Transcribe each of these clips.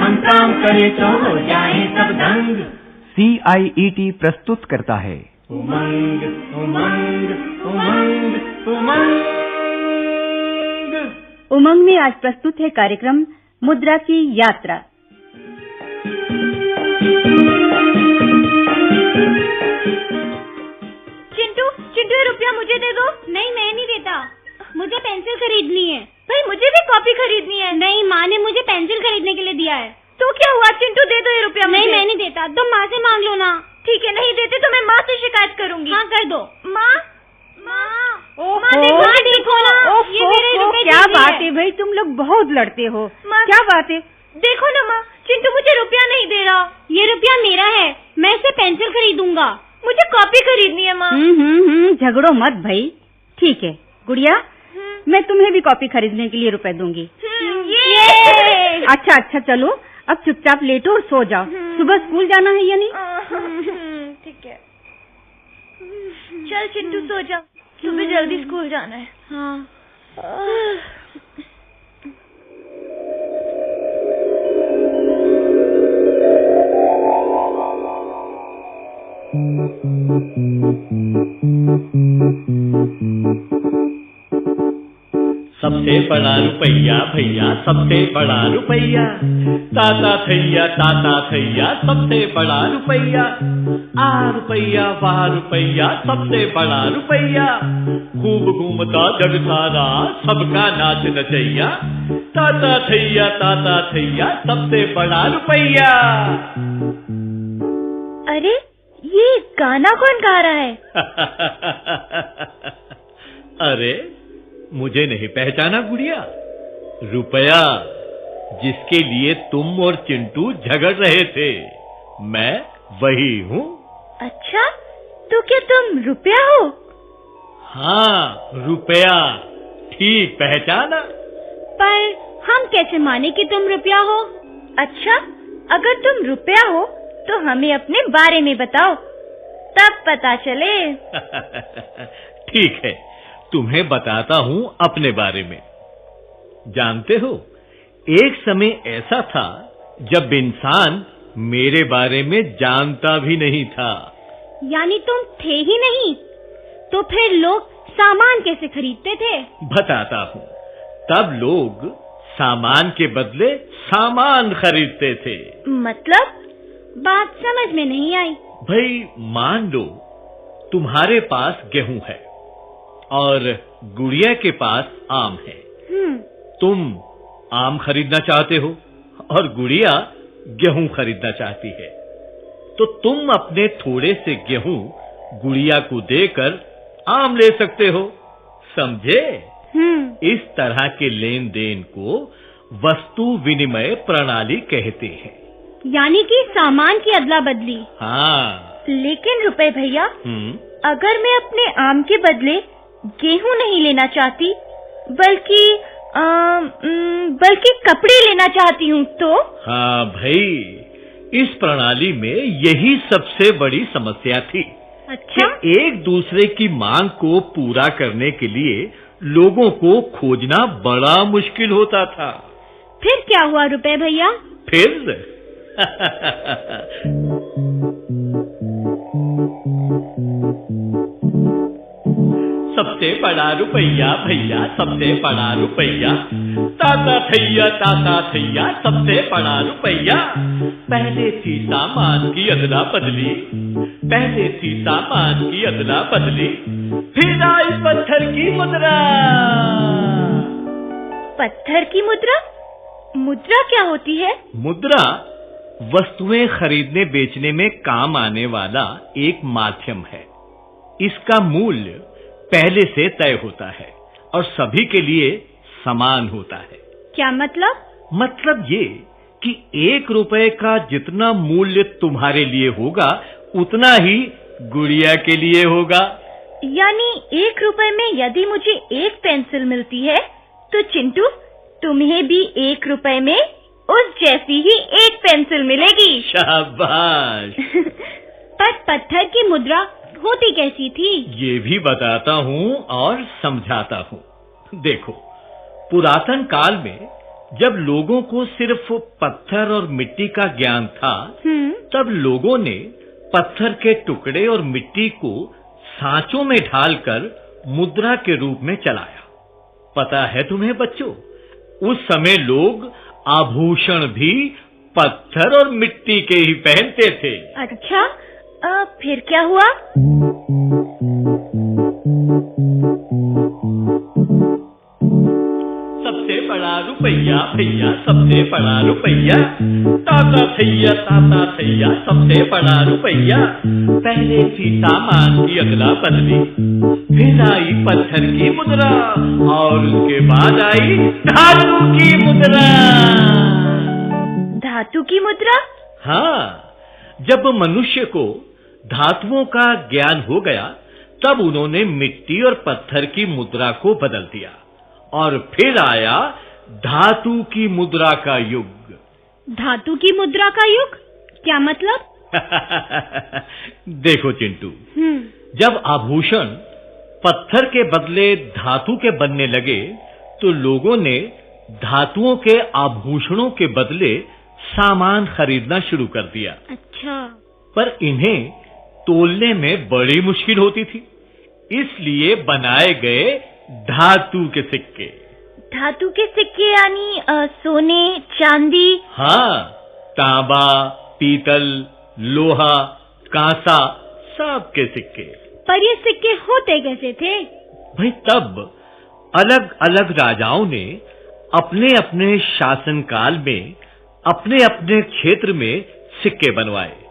हम काम करें तो हो जाए सब सी आई ई टी प्रस्तुत करता है। उमंग उमंग उमंग उमंग। उमंग में आज प्रस्तुत है कार्यक्रम मुद्रा की यात्रा। चिंटू चिंटू रुपया मुझे दे दो। नहीं मैं नहीं देता। मुझे पेंसिल खरीदनी है। भाई मुझे भी कॉपी खरीदनी है। नहीं माँ ने मुझे पेंसिल खरीदने के लिए दिया है। तो क्या हुआ? चिंटू दे दो ये रुपया नहीं मैं नहीं देता। तुम माँ से मांग लो ना। ठीक है नहीं देते तो मैं माँ से शिकायत करूँगी। हाँ कर दो। माँ? माँ? माँ देखो ना, ये मेरे क्या बात है। भाई तुम लोग बहुत लड़ते हो। क्या बात है? देखो ना माँ चिंटू मुझे रुपया नहीं दे रहा। ये रुपया मेरा है मैं इसे पेंसिल खरीदूँगा। मुझे कॉपी खरीदनी है माँ। हम्म हम्म हम्म झगड़ो मत भाई। ठीक है गुड़िया मैं तुम्हें भी कॉपी खरीदने के लिए रुपए दूँगी। ये अच्छा अच्छा चलो। अब चुपचाप लेटो और सो जाओ। हम्म। सुबह स्कूल जाना है या नहीं? हम्म, ठीक है। चल चिंटू सो जा सुबह जल्दी स्कूल जाना है। हाँ। रुपया भैया सबसे बड़ा रुपया। ताता थैया ताता थैया सबसे बड़ा रुपया। आ रुपया वाह रुपया सबसे बड़ा रुपया। खूब घूमता जग सारा सबका नाच नचैया। ताता थैया ताता थैया सबसे बड़ा रुपया। अरे ये गाना कौन गा रहा है? अरे मुझे नहीं पहचाना गुड़िया। रुपया जिसके लिए तुम और चिंटू झगड़ रहे थे। मैं वही हूँ। अच्छा तो क्या तुम रुपया हो? हाँ रुपया। ठीक पहचाना। पर हम कैसे माने कि तुम रुपया हो? अच्छा अगर तुम रुपया हो तो हमें अपने बारे में बताओ। तब पता चले। ठीक है तुम्हें बताता हूँ अपने बारे में। जानते हो एक समय ऐसा था जब इंसान मेरे बारे में जानता भी नहीं था। यानी तुम थे ही नहीं तो फिर लोग सामान कैसे खरीदते थे? बताता हूँ। तब लोग सामान के बदले सामान खरीदते थे। मतलब? बात समझ में नहीं आई। भाई मान लो तुम्हारे पास गेहूँ है और गुड़िया के पास आम है। हम्म। तुम आम खरीदना चाहते हो और गुड़िया गेहूँ खरीदना चाहती है। तो तुम अपने थोड़े से गेहूँ गुड़िया को देकर आम ले सकते हो। समझे? हम्म। इस तरह के लेन देन को वस्तु विनिमय प्रणाली कहते हैं। यानी कि सामान की अदला बदली हाँ। लेकिन रुपए भैया हम्म। अगर मैं अपने आम के बदले गेहूँ नहीं लेना चाहती बल्कि बल्कि कपड़े लेना चाहती हूँ तो? हाँ भाई इस प्रणाली में यही सबसे बड़ी समस्या थी अच्छा। कि एक दूसरे की मांग को पूरा करने के लिए लोगों को खोजना बड़ा मुश्किल होता था। फिर क्या हुआ रुपए भैया? फिर? सबसे बड़ा रुपया भैया सबसे बड़ा रुपया। ताता थैया ताता थैया सबसे बड़ा रुपया। पहले थी सामान की अदला बदली पहले थी सामान की अदला बदली। फिर आई पत्थर की मुद्रा। पत्थर की मुद्रा? मुद्रा क्या होती है? मुद्रा वस्तुएँ खरीदने बेचने में काम आने वाला एक माध्यम है। इसका मूल्य पहले से तय होता है और सभी के लिए समान होता है। क्या मतलब? मतलब ये कि एक रुपए का जितना मूल्य तुम्हारे लिए होगा उतना ही गुड़िया के लिए होगा। यानी एक रुपए में यदि मुझे एक पेंसिल मिलती है तो चिंटू तुम्हें भी एक रुपए में उस जैसी ही एक पेंसिल मिलेगी। शाबाश। पर पत्थर की मुद्रा होती कैसी थी? ये भी बताता हूँ और समझाता हूँ। देखो पुरातन काल में जब लोगों को सिर्फ़ पत्थर और मिट्टी का ज्ञान था हम्म। तब लोगों ने पत्थर के टुकड़े और मिट्टी को सांचों में ढालकर मुद्रा के रूप में चलाया। पता है तुम्हें बच्चों उस समय लोग आभूषण भी पत्थर और मिट्टी के ही पहनते थे। अच्छा अ, फिर क्या हुआ? सबसे बड़ा रुपया भैया सबसे बड़ा रुपया। ताता थैया ताता थैया सबसे बड़ा रुपया। पहले थी सामान की अगला बदली फिर आई पत्थर की मुद्रा और उसके बाद आई धातु की मुद्रा। धातु की मुद्रा? हाँ जब मनुष्य को धातुओं का ज्ञान हो गया तब उन्होंने मिट्टी और पत्थर की मुद्रा को बदल दिया और फिर आया धातु की मुद्रा का युग। धातु की मुद्रा का युग? क्या मतलब? देखो चिंटू हम्म। जब आभूषण पत्थर के बदले धातु के बनने लगे तो लोगों ने धातुओं के आभूषणों के बदले सामान खरीदना शुरू कर दिया। अच्छा। पर इन्हें तोलने में बड़ी मुश्किल होती थी। इसलिए बनाए गए धातु के सिक्के। धातु के सिक्के यानी सोने चांदी। हाँ तांबा पीतल लोहा कांसा सब के सिक्के। पर ये सिक्के होते कैसे थे? भाई तब अलग अलग राजाओं ने अपने अपने शासनकाल में अपने अपने क्षेत्र में सिक्के बनवाए।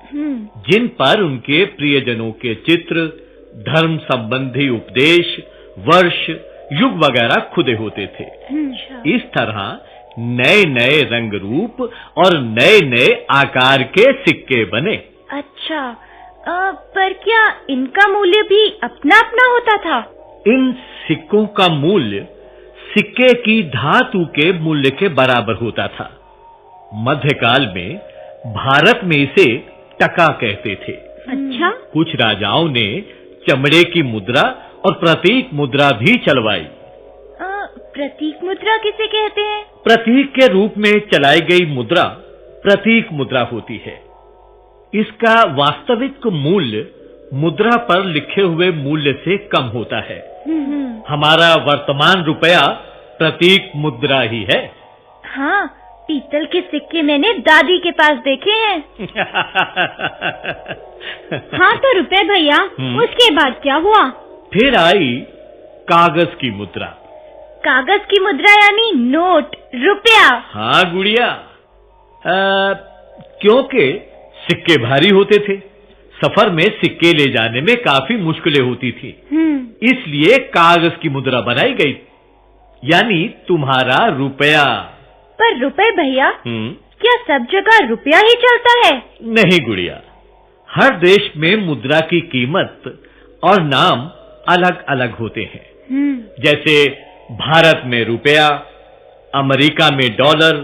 जिन पर उनके प्रियजनों के चित्र धर्म संबंधी उपदेश वर्ष युग वगैरह खुदे होते थे। अच्छा। इस तरह नए नए रंग रूप और नए नए आकार के सिक्के बने। अच्छा। अ, पर क्या इनका मूल्य भी अपना अपना होता था? इन सिक्कों का मूल्य सिक्के की धातु के मूल्य के बराबर होता था। मध्यकाल में भारत में इसे टका कहते थे। अच्छा। कुछ राजाओं ने चमड़े की मुद्रा और प्रतीक मुद्रा भी चलवाई। प्रतीक मुद्रा किसे कहते हैं? प्रतीक के रूप में चलाई गई मुद्रा प्रतीक मुद्रा होती है। इसका वास्तविक मूल्य मुद्रा पर लिखे हुए मूल्य से कम होता है। हम्म। हमारा वर्तमान रुपया प्रतीक मुद्रा ही है। हाँ पीतल के सिक्के मैंने दादी के पास देखे हैं। हाँ तो रुपए भैया हम्म। उसके बाद क्या हुआ? फिर आई कागज़ की मुद्रा। कागज़ की मुद्रा यानी नोट रुपया। हाँ गुड़िया। क्योंकि सिक्के भारी होते थे सफ़र में सिक्के ले जाने में काफ़ी मुश्किलें होती थी। हम्म। इसलिए कागज़ की मुद्रा बनाई गई। यानी तुम्हारा रुपया। पर रुपए भैया हम्म, क्या सब जगह रुपया ही चलता है? नहीं गुड़िया। हर देश में मुद्रा की कीमत और नाम अलग अलग होते हैं। हम्म। जैसे भारत में रुपया अमेरिका में डॉलर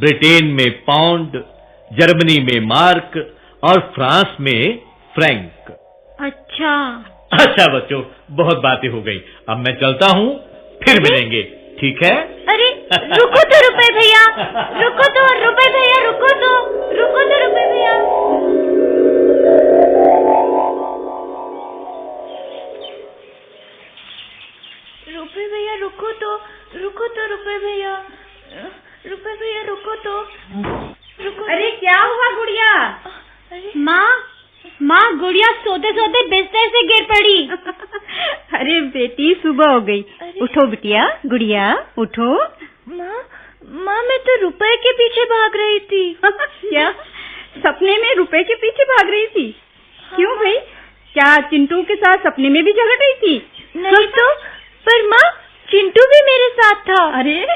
ब्रिटेन में पाउंड जर्मनी में मार्क और फ्रांस में फ्रैंक। अच्छा। अच्छा बच्चों बहुत बातें हो गई। अब मैं चलता हूँ फिर मिलेंगे। ठीक है? अरे रुको तो रुपए भैया। रुको तो रुपए भैया रुको तो। रुको तो रुपए भैया। रुपए भैया रुको तो। रुको तो रुपए भैया। रुपए भैया रुको तो। रुको अरे क्या हुआ गुड़िया? माँ माँ गुड़िया सोते सोते बिस्तर से गिर पड़ी। अरे बेटी सुबह हो गई। उठो बिटिया गुड़िया उठो। माँ माँ मैं तो रुपए के पीछे भाग रही थी। क्या? सपने में रुपए के पीछे भाग रही थी? क्यों भाई? क्या चिंटू के साथ सपने में भी झगड़ रही थी? नहीं तो पर माँ चिंटू भी मेरे साथ था। अरे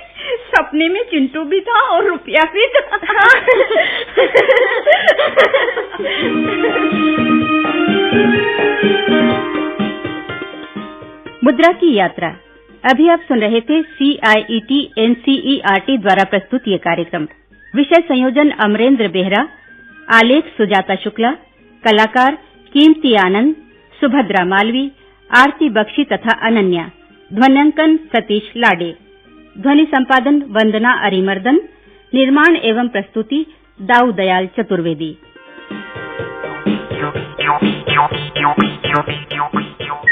सपने में चिंटू भी था और रुपया भी था। हाँ। मुद्रा की यात्रा। अभी आप सुन रहे थे सी आई टी एनसीईआरटी द्वारा प्रस्तुत ये कार्यक्रम। विषय संयोजन अमरेंद्र बेहरा, आलेख सुजाता शुक्ला, कलाकार कीमती आनंद, सुभद्रा मालवी, आरती बख्शी तथा अनन्या, ध्वन्यांकन सतीश लाडे। ध्वनि संपादन वंदना अरिमर्दन, निर्माण एवं प्रस्तुति दाऊ दयाल चतुर्वेदी। 丢逼，丢逼，丢逼，丢。